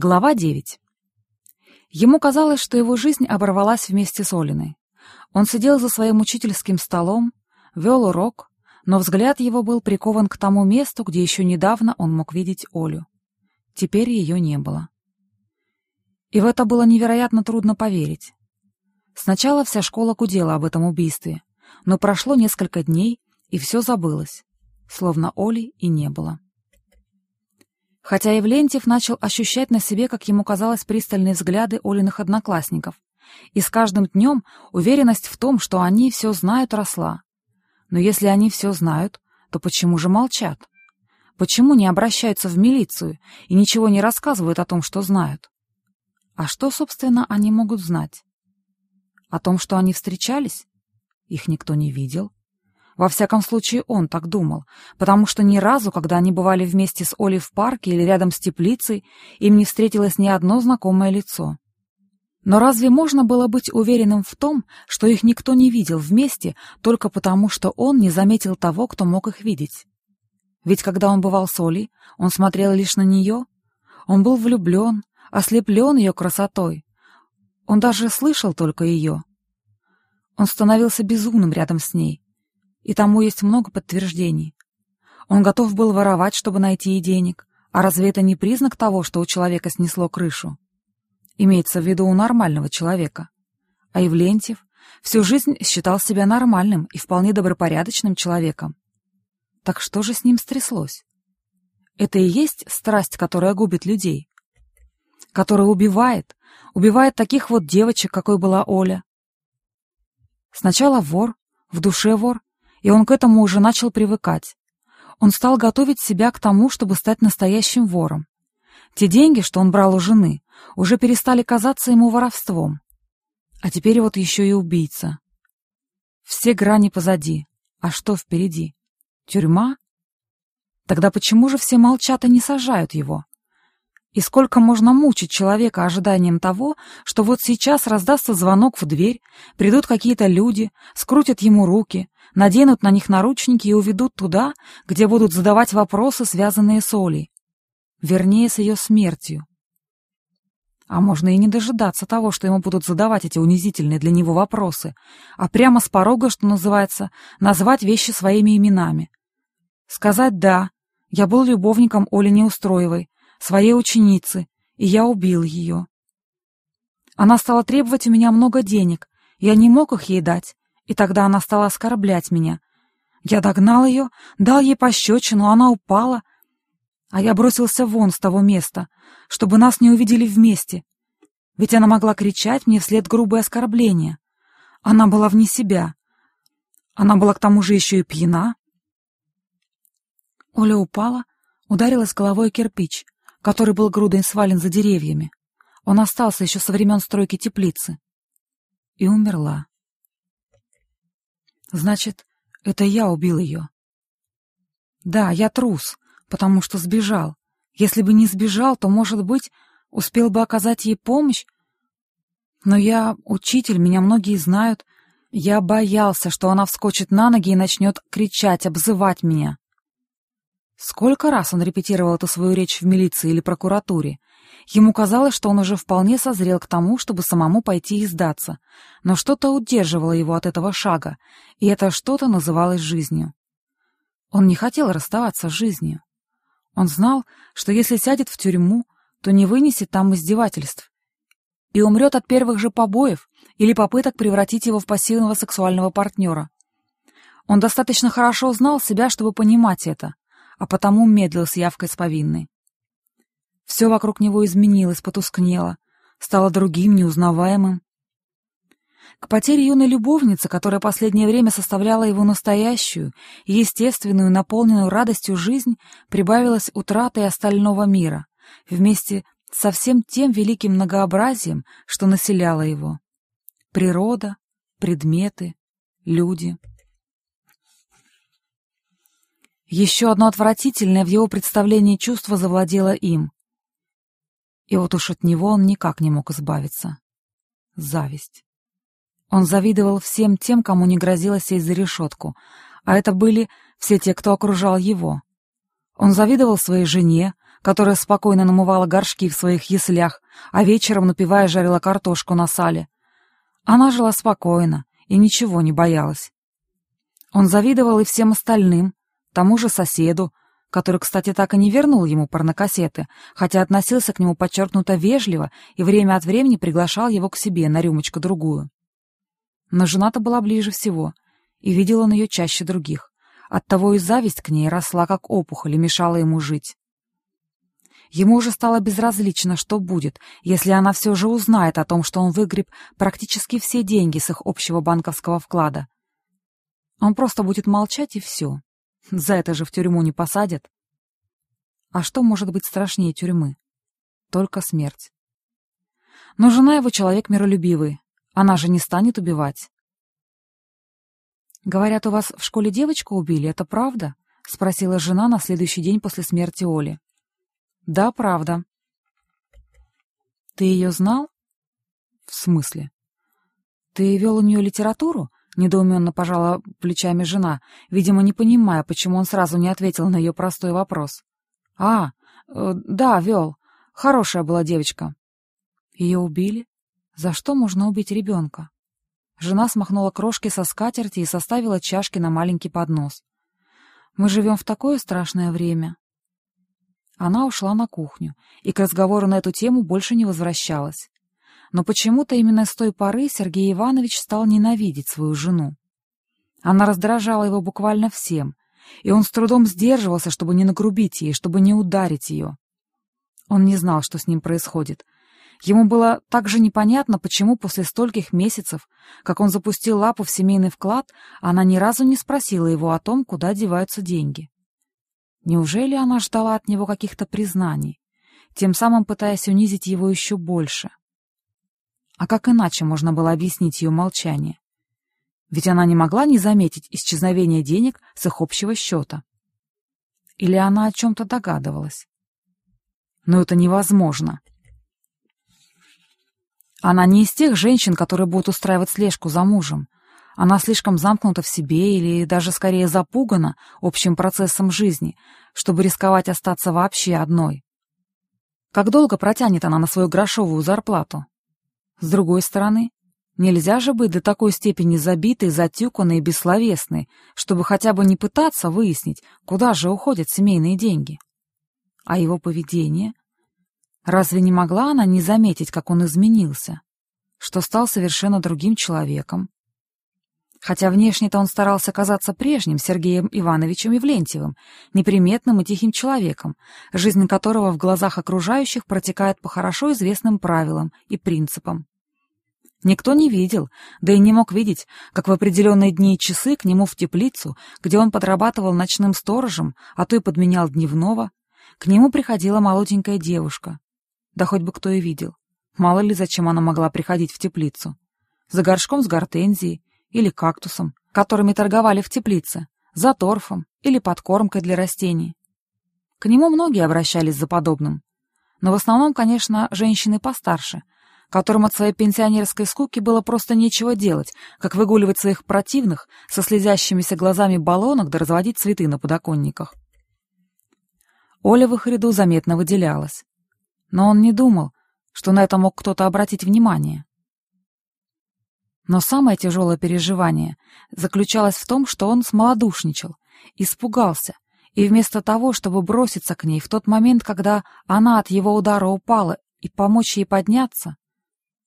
Глава 9. Ему казалось, что его жизнь оборвалась вместе с Олиной. Он сидел за своим учительским столом, вел урок, но взгляд его был прикован к тому месту, где еще недавно он мог видеть Олю. Теперь ее не было. И в это было невероятно трудно поверить. Сначала вся школа гудела об этом убийстве, но прошло несколько дней, и все забылось, словно Оли и не было. Хотя Евлентьев начал ощущать на себе, как ему казалось, пристальные взгляды Олиных одноклассников, и с каждым днем уверенность в том, что они все знают, росла. Но если они все знают, то почему же молчат? Почему не обращаются в милицию и ничего не рассказывают о том, что знают? А что, собственно, они могут знать? О том, что они встречались? Их никто не видел. Во всяком случае, он так думал, потому что ни разу, когда они бывали вместе с Олей в парке или рядом с теплицей, им не встретилось ни одно знакомое лицо. Но разве можно было быть уверенным в том, что их никто не видел вместе только потому, что он не заметил того, кто мог их видеть? Ведь когда он бывал с Олей, он смотрел лишь на нее. Он был влюблен, ослеплен ее красотой. Он даже слышал только ее. Он становился безумным рядом с ней, и тому есть много подтверждений. Он готов был воровать, чтобы найти ей денег. А разве это не признак того, что у человека снесло крышу? Имеется в виду у нормального человека. А Евлентьев всю жизнь считал себя нормальным и вполне добропорядочным человеком. Так что же с ним стряслось? Это и есть страсть, которая губит людей. Которая убивает, убивает таких вот девочек, какой была Оля. Сначала вор, в душе вор, и он к этому уже начал привыкать. Он стал готовить себя к тому, чтобы стать настоящим вором. Те деньги, что он брал у жены, уже перестали казаться ему воровством. А теперь вот еще и убийца. Все грани позади. А что впереди? Тюрьма? Тогда почему же все молчат и не сажают его? И сколько можно мучить человека ожиданием того, что вот сейчас раздастся звонок в дверь, придут какие-то люди, скрутят ему руки, наденут на них наручники и уведут туда, где будут задавать вопросы, связанные с Олей. Вернее, с ее смертью. А можно и не дожидаться того, что ему будут задавать эти унизительные для него вопросы, а прямо с порога, что называется, назвать вещи своими именами. Сказать «да», я был любовником Оли Неустроевой, своей ученицы, и я убил ее. Она стала требовать у меня много денег, я не мог их ей дать, и тогда она стала оскорблять меня. Я догнал ее, дал ей пощечину, она упала, а я бросился вон с того места, чтобы нас не увидели вместе, ведь она могла кричать мне вслед грубые оскорбления. Она была вне себя. Она была к тому же еще и пьяна. Оля упала, ударилась головой кирпич — который был грудой свален за деревьями. Он остался еще со времен стройки теплицы. И умерла. Значит, это я убил ее. Да, я трус, потому что сбежал. Если бы не сбежал, то, может быть, успел бы оказать ей помощь. Но я учитель, меня многие знают. Я боялся, что она вскочит на ноги и начнет кричать, обзывать меня. Сколько раз он репетировал эту свою речь в милиции или прокуратуре. Ему казалось, что он уже вполне созрел к тому, чтобы самому пойти и сдаться, но что-то удерживало его от этого шага, и это что-то называлось жизнью. Он не хотел расставаться с жизнью. Он знал, что если сядет в тюрьму, то не вынесет там издевательств и умрет от первых же побоев или попыток превратить его в пассивного сексуального партнера. Он достаточно хорошо знал себя, чтобы понимать это — а потому медлил с явкой с повинной. Все вокруг него изменилось, потускнело, стало другим, неузнаваемым. К потере юной любовницы, которая последнее время составляла его настоящую, естественную, наполненную радостью жизнь, прибавилась утрата и остального мира, вместе со всем тем великим многообразием, что населяло его. Природа, предметы, люди — еще одно отвратительное в его представлении чувство завладело им. И вот уж от него он никак не мог избавиться. Зависть. Он завидовал всем тем, кому не грозило сесть за решетку, а это были все те, кто окружал его. Он завидовал своей жене, которая спокойно намывала горшки в своих яслях, а вечером, напивая, жарила картошку на сале. Она жила спокойно и ничего не боялась. Он завидовал и всем остальным, тому же соседу, который, кстати, так и не вернул ему порнокассеты, хотя относился к нему подчеркнуто вежливо и время от времени приглашал его к себе на рюмочку-другую. Но жена-то была ближе всего, и видел он ее чаще других. Оттого и зависть к ней росла, как опухоль, и мешала ему жить. Ему уже стало безразлично, что будет, если она все же узнает о том, что он выгреб практически все деньги с их общего банковского вклада. Он просто будет молчать, и все. За это же в тюрьму не посадят. А что может быть страшнее тюрьмы? Только смерть. Но жена его человек миролюбивый. Она же не станет убивать. «Говорят, у вас в школе девочку убили, это правда?» — спросила жена на следующий день после смерти Оли. «Да, правда». «Ты ее знал?» «В смысле?» «Ты вел у нее литературу?» — недоуменно пожала плечами жена, видимо, не понимая, почему он сразу не ответил на ее простой вопрос. «А, э, да, вел. Хорошая была девочка». «Ее убили? За что можно убить ребенка?» Жена смахнула крошки со скатерти и составила чашки на маленький поднос. «Мы живем в такое страшное время». Она ушла на кухню и к разговору на эту тему больше не возвращалась. Но почему-то именно с той поры Сергей Иванович стал ненавидеть свою жену. Она раздражала его буквально всем, и он с трудом сдерживался, чтобы не нагрубить ей, чтобы не ударить ее. Он не знал, что с ним происходит — Ему было также непонятно, почему после стольких месяцев, как он запустил лапу в семейный вклад, она ни разу не спросила его о том, куда деваются деньги. Неужели она ждала от него каких-то признаний, тем самым пытаясь унизить его еще больше? А как иначе можно было объяснить ее молчание? Ведь она не могла не заметить исчезновения денег с их общего счета. Или она о чем-то догадывалась? Но это невозможно. Она не из тех женщин, которые будут устраивать слежку за мужем. Она слишком замкнута в себе или даже скорее запугана общим процессом жизни, чтобы рисковать остаться вообще одной. Как долго протянет она на свою грошовую зарплату? С другой стороны, нельзя же быть до такой степени забитой, затюканной и бессловесной, чтобы хотя бы не пытаться выяснить, куда же уходят семейные деньги. А его поведение — Разве не могла она не заметить, как он изменился? Что стал совершенно другим человеком? Хотя внешне-то он старался казаться прежним Сергеем Ивановичем Евлентьевым, неприметным и тихим человеком, жизнь которого в глазах окружающих протекает по хорошо известным правилам и принципам. Никто не видел, да и не мог видеть, как в определенные дни и часы к нему в теплицу, где он подрабатывал ночным сторожем, а то и подменял дневного, к нему приходила молоденькая девушка, да хоть бы кто и видел. Мало ли, зачем она могла приходить в теплицу. За горшком с гортензией или кактусом, которыми торговали в теплице, за торфом или подкормкой для растений. К нему многие обращались за подобным. Но в основном, конечно, женщины постарше, которым от своей пенсионерской скуки было просто нечего делать, как выгуливать своих противных со слезящимися глазами баллонок да разводить цветы на подоконниках. Оля в их ряду заметно выделялась но он не думал, что на это мог кто-то обратить внимание. Но самое тяжелое переживание заключалось в том, что он смолодушничал, испугался, и вместо того, чтобы броситься к ней в тот момент, когда она от его удара упала, и помочь ей подняться,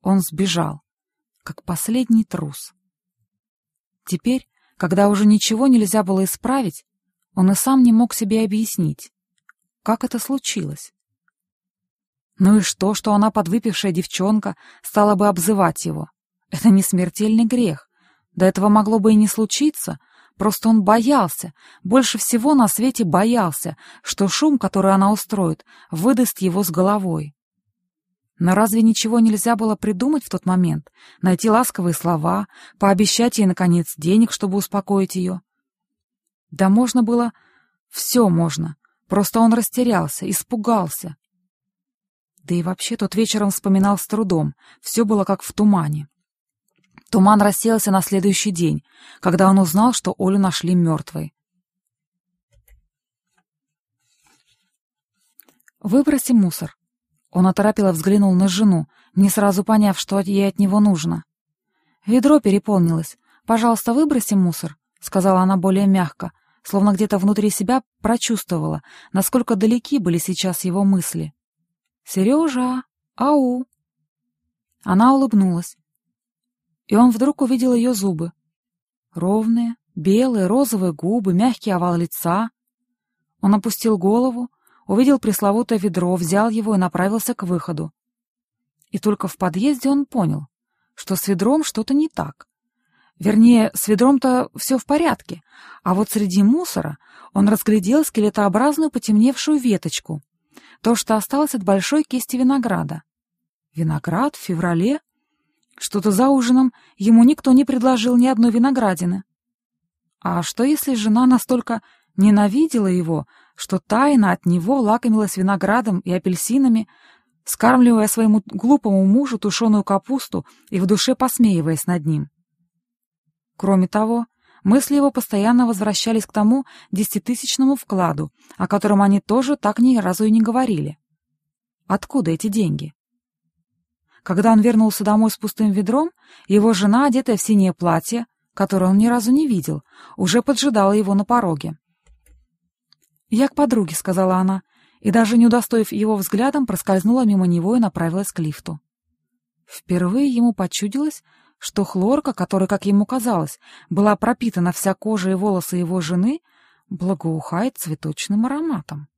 он сбежал, как последний трус. Теперь, когда уже ничего нельзя было исправить, он и сам не мог себе объяснить, как это случилось. Ну и что, что она подвыпившая девчонка стала бы обзывать его? Это не смертельный грех. До этого могло бы и не случиться. Просто он боялся, больше всего на свете боялся, что шум, который она устроит, выдаст его с головой. Но разве ничего нельзя было придумать в тот момент? Найти ласковые слова, пообещать ей, наконец, денег, чтобы успокоить ее? Да можно было... Все можно. Просто он растерялся, испугался. Да и вообще тот вечером вспоминал с трудом, все было как в тумане. Туман рассеялся на следующий день, когда он узнал, что Олю нашли мертвой. «Выброси мусор». Он оторопело взглянул на жену, не сразу поняв, что ей от него нужно. «Ведро переполнилось. Пожалуйста, выброси мусор», — сказала она более мягко, словно где-то внутри себя прочувствовала, насколько далеки были сейчас его мысли. «Сережа! Ау!» Она улыбнулась. И он вдруг увидел ее зубы. Ровные, белые, розовые губы, мягкий овал лица. Он опустил голову, увидел пресловутое ведро, взял его и направился к выходу. И только в подъезде он понял, что с ведром что-то не так. Вернее, с ведром-то все в порядке, а вот среди мусора он разглядел скелетообразную потемневшую веточку, то, что осталось от большой кисти винограда. Виноград в феврале? Что-то за ужином ему никто не предложил ни одной виноградины. А что, если жена настолько ненавидела его, что тайно от него лакомилась виноградом и апельсинами, скармливая своему глупому мужу тушеную капусту и в душе посмеиваясь над ним? Кроме того, мысли его постоянно возвращались к тому десятитысячному вкладу, о котором они тоже так ни разу и не говорили. Откуда эти деньги? Когда он вернулся домой с пустым ведром, его жена, одетая в синее платье, которое он ни разу не видел, уже поджидала его на пороге. «Я к подруге», — сказала она, и даже не удостоив его взглядом, проскользнула мимо него и направилась к лифту. Впервые ему почудилось, что хлорка, которая, как ему казалось, была пропитана вся кожа и волосы его жены, благоухает цветочным ароматом.